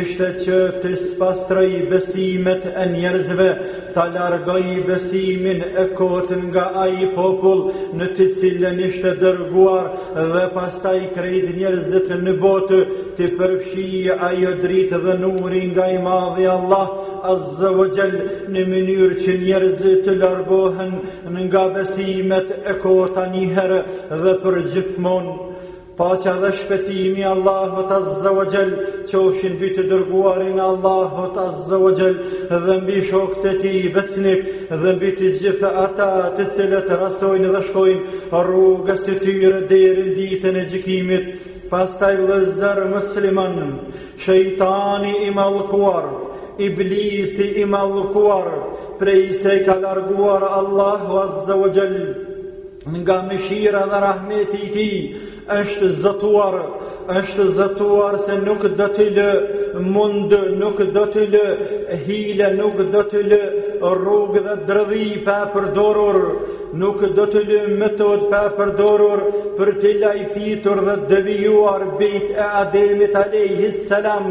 ishte që të spastroj besimet e njerëzve, ta largoj besimin e kotë nga ai popull në të cilën ishte dërguar dhe pastaj krejt njerëzit në botë t'i përfshijë ajo dritë dhe nuri nga i madhi Allah Azza wa Jall në mënyrë që njerëzit të largohen nga besimet e kota njëherë dhe për gjithmonë. Paqja dhe shpëtimi i Allahut Azza wa Jall, qofshin mbi të dërguarin e Allahut Azza wa Jall dhe mbi shokët e tij besnik dhe mbi të gjithë ata të cilët pasojnë dhe shkojnë rrugës së tyre deri në ditën e gjykimit. Pastaj vëllezër musliman, shejtani i mallkuar, iblisi i mallkuar, prej se e ka larguar Allahu Azza wa Jall Nga mëshira dhe rahmeti i tij është zotuar, është zotuar se nuk do të lë mund, nuk do të lë hile, nuk do të lë rrugë dhe dredhi pa e përdorur, nuk do të lë metodë pa e përdorur për t'i lajthitur dhe devijuar bijtë e Ademit alayhi salam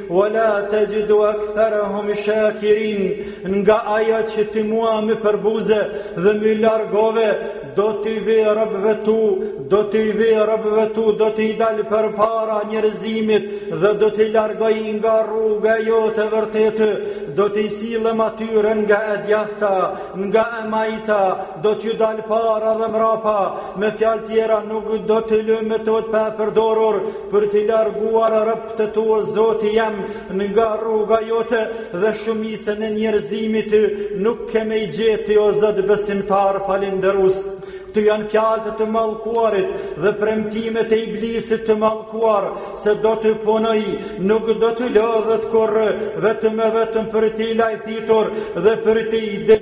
Wala tajidu aktharahum shakirin nga ajo që ti mua më përbuze dhe më largove do t'i vi robëve tu, do t'i vi robëve tu, do t'i dal përpara njerëzimit dhe do t'i largoj nga rruga jote e vërtetë, do t'i sillem atyre nga e djahta, nga e majta, Do t'ju dal para dhe mrapa, me fjalë tjera nuk do të lë metodë pa e përdorur, për t'i larguar robt e tu o Zoti jem nga rruga jote dhe shumicën e njerëzimit nuk ke me i gjeti o Zot besimtar falinderus. Këto janë fjalët e të mallkuarit dhe premtimet e iblisit të mallkuar se do të punoj, nuk do të lodhet kurrë vetëm e vetëm për t'i lajthitur dhe për t'i devi.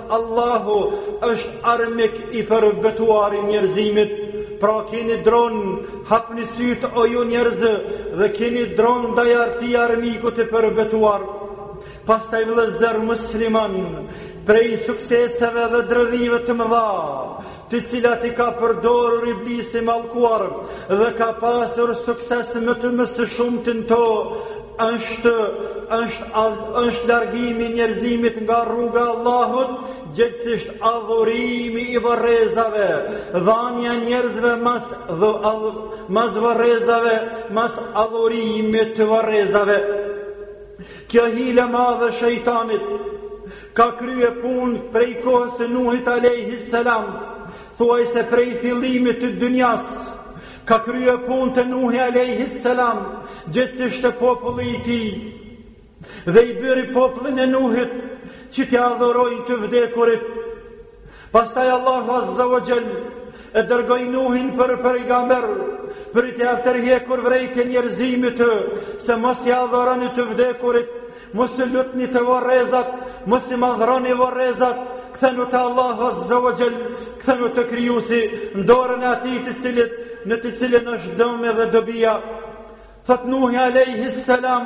Allahu është armik i përbetuar i njerëzimit, pra keni dronë, hapni sytë o ju njerëz dhe keni dronë ndaj atij armiku të përbetuar. Pastaj vllezër musliman, prej sukseseve dhe dredhive të mëdha, të cilat i ka përdorur iblisi i mallkuar dhe ka pasur sukses më të më së shumti në to, është është është largimi i njerëzimit nga rruga e Allahut, gjegjësisht adhurimi i varrezave, dhania e njerëzve mas dhe mas varrezave, mas adhurimit të varrezave. Kjo hile e madhe e shejtanit Ka krye punë prej kohës së Nuhit alejhi selam, thuajse prej fillimit të dynjas. Ka krye punë te Nuhi alejhi selam, gjegjësisht te populli i tij. Dhe i bëri popullin e Nuhit që t'i adhurojnë të vdekurit Pastaj Allahu Azza wa Jall e dërgoi Nuhin për pejgamber për t'ia tërhjekur vrejtjen njerëzimit se mos i adhoroni të vdekurit, mos i lutni te vorrezat, mos i madhroni vorrezat, kthenu te Allahu Azza wa Jall, kthenu te Krijuesi në dorën e atij të cilit në të cilin është dëmi dhe dobia. Thotë Nuhi alayhi salam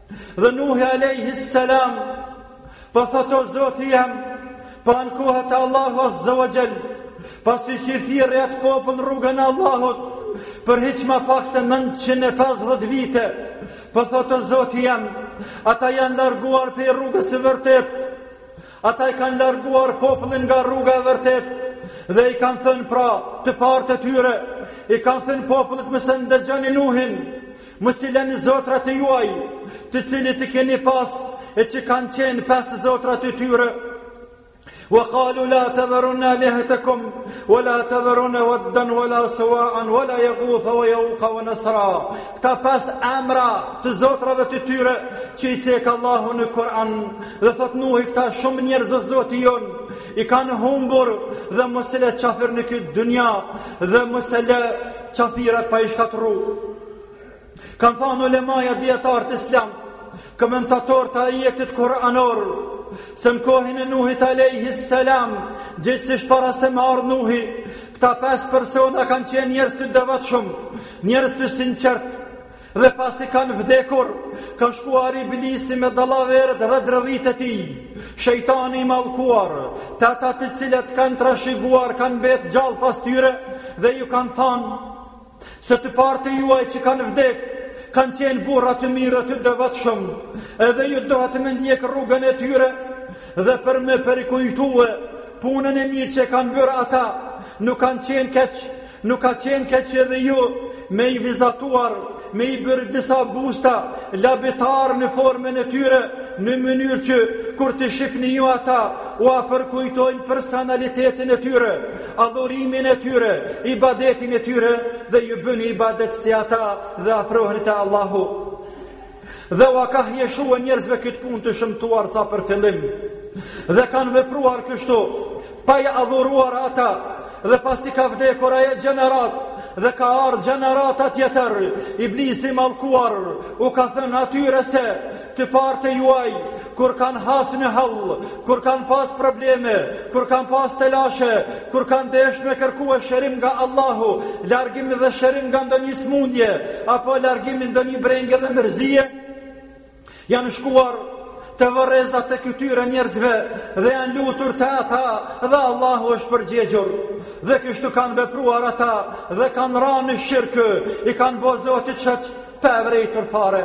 Dhe Nuhi alejhi selam po thotë o Zoti jem, po ankohet te Allahu azza wa jall. Pasi që e thirri atë popull në rrugën e Allahut për hiç ma pak se 950 vite, po thotë o Zoti jem, ata janë larguar pej rrugës së vërtetë. Ata i kanë larguar popullin nga rruga e vërtetë dhe i kanë thënë pra të parët e tyre, i kanë thënë popullit mos e ndëgjoni Nuhin, Mos i lëni zotrat e juaj, të cilët i keni pas e që kanë qenë pesë zotra të tyre. Wa qalu la tadharunna alihatakum wa la tadharunna waddan wa la suwa'an wa la yaghutha wa ya'uqa wa nasra. Këta pesë emra të zotrave të tyre që i cek Allahu në Kur'an dhe thotë Nuhi këta shumë njerëz zoti jon i kanë humbur dhe mos e lë qafir në këtë dynja dhe mos e lë Qafirat pa i shkatrru. Kanë thonë ulemaja dijetarët islam, komentatorë të ajetit kuranor, se në kohën e Nuhit Alejhi Selam, gjegjësisht para se me ardhë Nuhi, këta pesë persona kanë qenë njerëz të devotshëm, njerëz të sinqertë, Dhe pasi kanë vdekur, ka shkuar iblisi me dallaveret dhe dredhitë e tij. Shejtani i mallkuar, te ata të cilët kanë trashëguar kanë mbet gjallë pas tyre dhe ju kanë thënë se të parët e juaj që kanë vdek, kanë qenë burra të mirë të devotshëm, edhe ju duhet me ndjekë rrugën e tyre dhe për me përkujtue punën e mirë që e kanë bërë ata, nuk ka qenë keq Nuk ka qenë keq edhe ju me i vizatuar, me i bërë disa busta, lapidarë në formën e tyre, në mënyrë që kur t'i shifni ju ata, ua përkujtojnë personalitetin e tyre, adhurimin e tyre, ibadetin e tyre, dhe ju bëni ibadet si ata dhe afroheni te Allahu. Dhe ua ka hijeshuar njerëzve këtë punë të shëmtuar sa për fillim. Dhe kanë vepruar kështu, pa i adhuruar ata, dhe pasi ka vdekur ajo gjeneratë dhe ka ardhë gjenerata tjetër, iblisi i mallkuar, u ka thënë atyre se të parët e juaj, kur kanë has në hall, kur kanë pas probleme, kur kanë pas telashe, kur kanë desh me kërkue shërim nga Allahu, largim dhe shërim nga ndonjë smundje, apo largimin e ndonjë brenge dhe mërzie, janë shkuar te vorrezat e këtyre njerëzve dhe janë lutur te ata dhe Allahu u është përgjegjur dhe kështu kanë vepruar ata dhe kanë ra në shirk i kanë bo Zotit shok të pa e vërejtur fare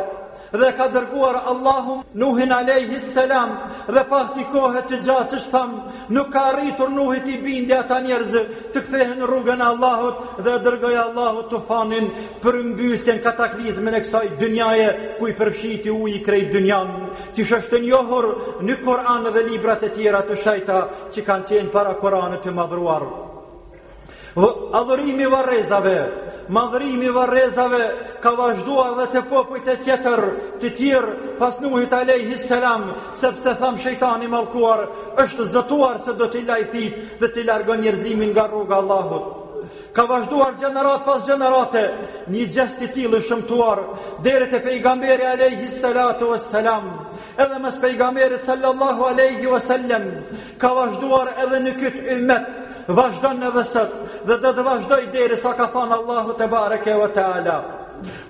dhe e ka dërguar Allahu Nuhin alayhi salam dhe pas një kohe të gjatë siç tham nuk ka arritur Nuhi t'i bindë ata njerëz të kthehen në rrugën e Allahut dhe e dërgoi Allahu tufanin përmbysjen kataklizmin e kësaj dynjaje ku i përfshiti uji krejt dynjan që është njohur në Kur'an dhe librat e tjera të shejta që kanë qenë para Kur'anit të madhëruar Adhurimi i varrezave, madhërimi i varrezave ka vazhduar dhe te popujt e tjetër të tjerë pas Nuhit alayhi salam, sepse tham shejtani i mallkuar është zotuar se do t'i lajthit dhe t'i largon njerëzimin nga rruga e Allahut. Ka vazhduar gjeneratë pas gjenerate një gjest i tillë i shëmtuar deri te pejgamberi alayhi salatu wassalam. Edhe mas pejgamberit sallallahu alaihi wasallam Ka vazhduar edhe në këtë ymet, vazhdon edhe sot, dhe do të vazhdojë derisa ka thanë Allahu tebareke ve teala.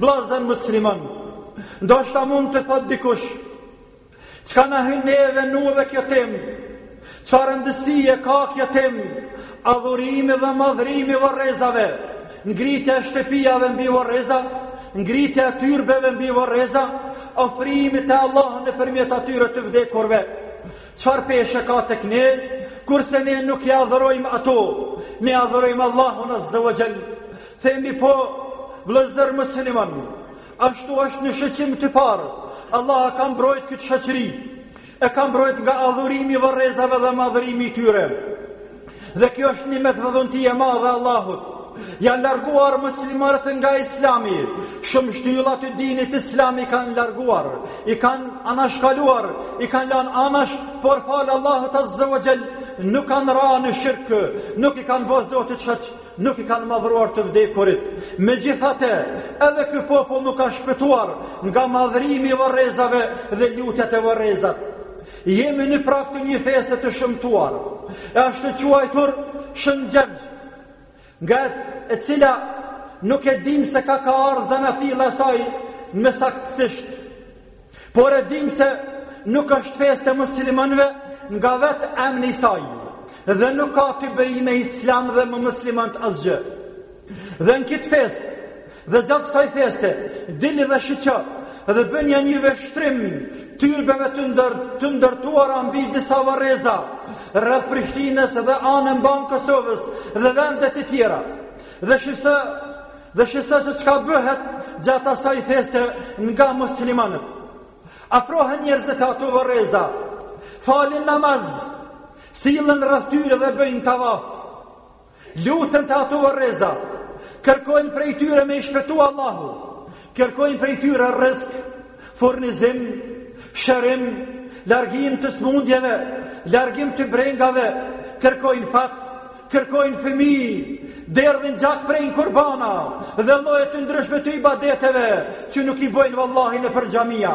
Vllazën muslimanë, ndoshta mund të thotë dikush, çka na hyn neve në punë kjo temë, çfarë rëndësie ka kjo temë, adhurimi dhe madhërimi i vorrezave, ngritja e shtëpiave mbi vorreza, ngritja e tyrbeve mbi vorreza, afrimi te Allahu nëpërmjet atyre të vdekurve, Çfarë peshe ka tek ne, kurse ne nuk i adhurojmë ato, ne adhurojmë Allahun Azza wa Jall. Themi po, vëllezër muslimanë, ashtu është në shiqim të parë. Allahu e ka mbrojt këtë shoqëri. E ka mbrojt nga adhurimi i varrezave dhe madhërimi i tyre. Dhe kjo është nimet dhe dhunti e madhe e Allahut. Janë larguar muslimanët nga islami, shumë shtylla të dinit islam i kanë larguar, i kanë anashkaluar, i kanë lanë anash, por falë Allahut azze ve xhel, nuk kanë ra në shirk, nuk i kanë bo Zotit shok, nuk i kanë madhëruar të vdekurit. Megjithatë, edhe ky popull nuk ka shpëtuar nga madhërimi i vorrezave dhe lutja te vorrezat. Jemi në prag të një feste të shëmtuar, e ashtuquajtur Shën Gjergj, nga e cila nuk e dim se ka ka ardhë zanafila saj më saktësisht. Por e dim se nuk është festë e muslimanëve nga vetë emni i saj, dhe nuk ka të bëjë me islam dhe me muslimanët asgjë. Dhe në këtë festë, Dhe gjatë kësaj feste, dilni dhe shiqoni, dhe bënjani një veshtrim tyrbeve të, ndër, të ndërtuara mbi disa varreza, rreth Prishtinës dhe anë e mbanë Kosovës dhe vendet e tjera. Dhe shiqo, dhe shiqo se çka bëhet gjatë asaj feste nga muslimanët. Afrohen njerëzit te ato varreza, falin namaz, sillen rreth tyre dhe bëjnë tavaf. Luten te ato varreza, kërkojnë prej tyre me i shpetu Allahu, kërkojnë prej tyre rrësk, furnizim, shërim, largim të smundjeve, largim të brengave, kërkojnë fat, kërkojnë fëmi, derdhin gjak prejnë kurbana, dhe lloje të ndryshme të ibadeteve, që nuk i bojnë vallahi nëpër xhamia.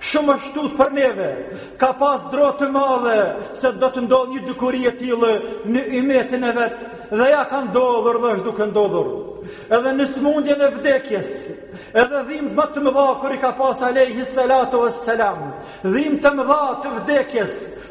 Shumë është tut për neve, ka pas dro të madhe se do të ndodhë një dukuri e tillë në ymetin e vet dhe ja ka ndodhur dhe është duke ndodhur. Edhe në smundjen e vdekjes, edhe dhimtë më të mëdha kur i ka pas alejhi salatu vesselam, dhimtë e mëdha të vdekjes,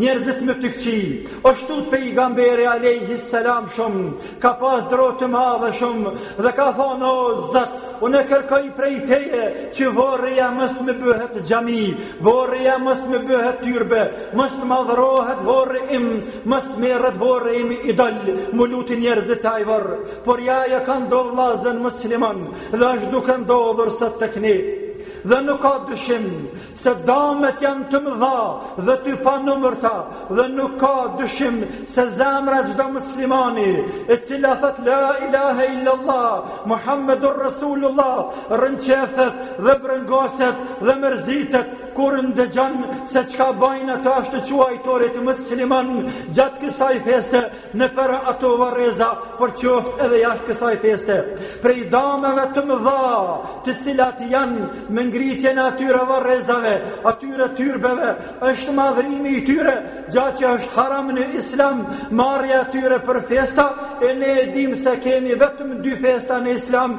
njerëzit më të këqij, është tut pejgamberi alejhi selam shumë, ka pas dro të madhe shumë, dhe ka thonë, o Zot, unë kërkoj prej teje, që vorri jem mos t'më bëhet xhami, vorri jem mos t'më bëhet tyrbe, mos të madhërohet vorri im, mos të merret vorri im idol, m'u lutë njerëzit te ai vorr, por ja ka ndodhë vllazën musliman, dhe është duke ndodhër sot te ne, dhe nuk ka dyshim se damet janë të mëdha dhe të panumërta dhe nuk ka dyshim se zemra e çdo muslimani e cila thotë la ilahe illallah Muhammedur Rasulullah rrënqethet dhe brengoset dhe mërzitet kur ndëgjon se çka bajnë të ashtuquajturit musliman gjatë kësaj feste nëpër ato varreza, por qoftë edhe jashtë kësaj feste, prej dameve të mëdha, të cilat janë me ngritjen e atyre varrezave, atyre tyrbeve, është madhrimi i tyre, gja që është haram në islam, marrja e tyre për festa, e ne e dimë se kemi vetëm dy festa në islam,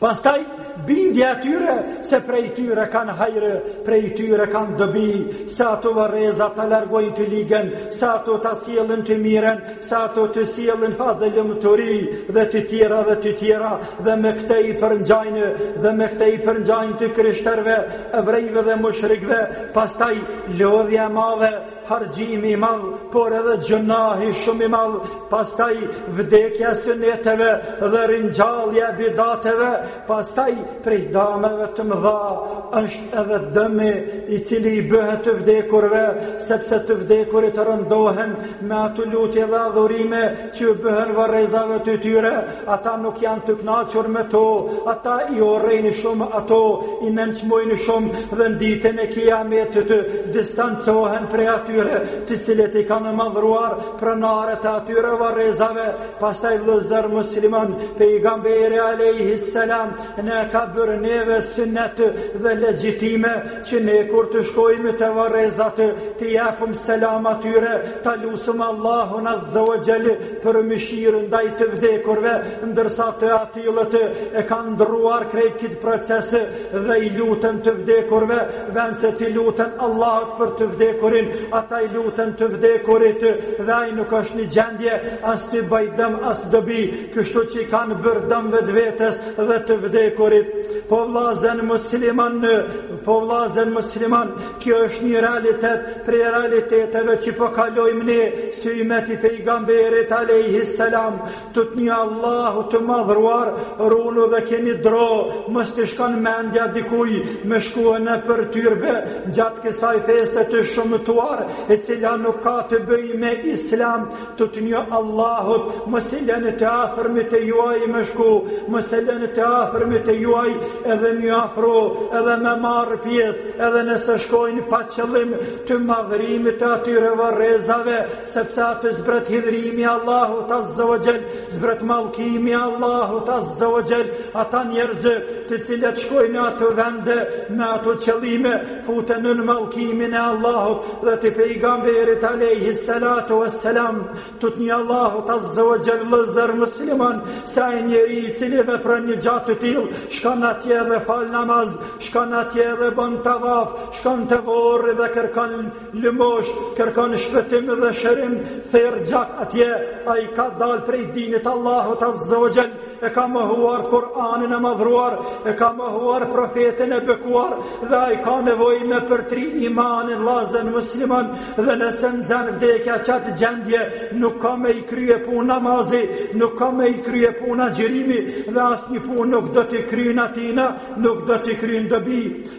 Pastaj bindja e tyre se prej tyre kanë hajrë, prej tyre kanë dobi, se ato varreza ta largojnë të ligën, se ato ta sjellin të mirën, se ato të sjellin fat dhe lumturi dhe të tjera dhe të tjera dhe me këtë i përngjajnë dhe me këtë i përngjajnë të krishterëve, evrejve dhe mushrikëve, pastaj lodhja e madhe harxhimi i madh, por edhe gjynahi shumë i madh, pastaj vdekja e syneteve dhe ringjallja e bidateve, pastaj prej dameve të mëdha, është edhe dëmi i cili i bëhet të vdekurve, sepse të vdekurit rëndohen me ato lutje dhe adhurime, që i bëhen varrezave të tyre, ata nuk janë të kënaqur me to, ata i urrejnë shumë ato, i nënçmojnë shumë dhe në ditën e kiametit të distancohen prej atyre, të cilët i kanë madhruar pronarët e atyre varrezave, pastaj vëllezër musliman, pejgamberi alejhi selam na ka bërë neve sunnet dhe legjitime që ne kur të shkojmë te varrezat të japim selam atyre, ta lusim Allahun azze ue xhel për mëshirë ndaj të vdekurve, ndërsa të atillët e kanë ndërruar krejt këtë proces dhe i luten të vdekurve, vend se t'i luten Allahut për të vdekurin, ata i luten të vdekurit dhe ai nuk është në gjendje as t'i bëj dëm, as dobi, kështu që i kanë bërë dëm vetvetes dhe të vdekurit. Po vllazën musliman, po vllazën musliman, kjo është një realitet prej realiteteve që po kalojmë ne, si ymet i pejgamberit alejhi selam, tutnju Allahut të madhruar, runu dhe keni dro, mos t'i shkon mendja dikuj, me shku nëpër tyrbe, gjatë kësaj feste të shumëtuar, e cila nuk ka të bëjë me islam, Tutnju Allahut, mos i leni të afërmit e juaj me shku, mos i leni të afërmit e juaj edhe m'ju afru, edhe me marrë pjesë, edhe nëse shkojnë pa qëllim të madhërimit të atyre varrezave, sepse aty zbret hidhërimi i Allahut azze ue xhel, zbret mallkimi i Allahut azze ue xhel, ata njerëz të cilët shkojnë ato vende me ato qëllime, futen në mallkimin e Allahut dhe të pejgamberit alayhi salatu wassalam tutnju Allahut azza wa jalla vllazër musliman se ai njeri i cili vepron një gjë të tillë shkon atje dhe fal namaz shkon atje dhe bën tavaf shkon te vorri dhe kërkon lëmosh kërkon shpëtim dhe shërim ther gjak atje ai ka dal prej dinit të Allahut azza wa jalla e ka mohuar Kur'anin e madhruar, e ka mohuar profetin e bekuar, dhe ai ka nevojë me përtri imanin, vllazën musliman, dhe nëse e nxen vdekja n'qatë gjendje, nuk ka me i krye punë namazi, nuk ka me i krye punë agjërimi, dhe asnjë punë nuk do t'i kryen atina, nuk do t'i kryen dobi.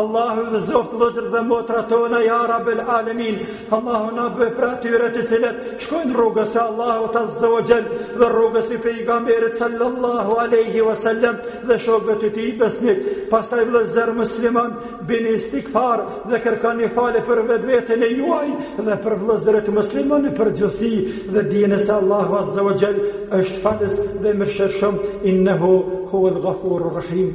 Allahu i udhëzoftë vllazër dhe motra tona ja rabel alemin Allahu na bëj prej atyre të cilët shkojnë rrugës së Allahut azze ue xhel dhe rrugës së pejgamberit sallallahu aleyhi wa sallam dhe shokët e tij besnikë pastaj vllazër musliman bëni istigfar dhe kërkoni falje për vetveten e juaj dhe për vllazërit musliman në përgjithësi dhe dine se Allahu azze ue xhel është falës dhe mëshirshëm innehu huel gafurur rahim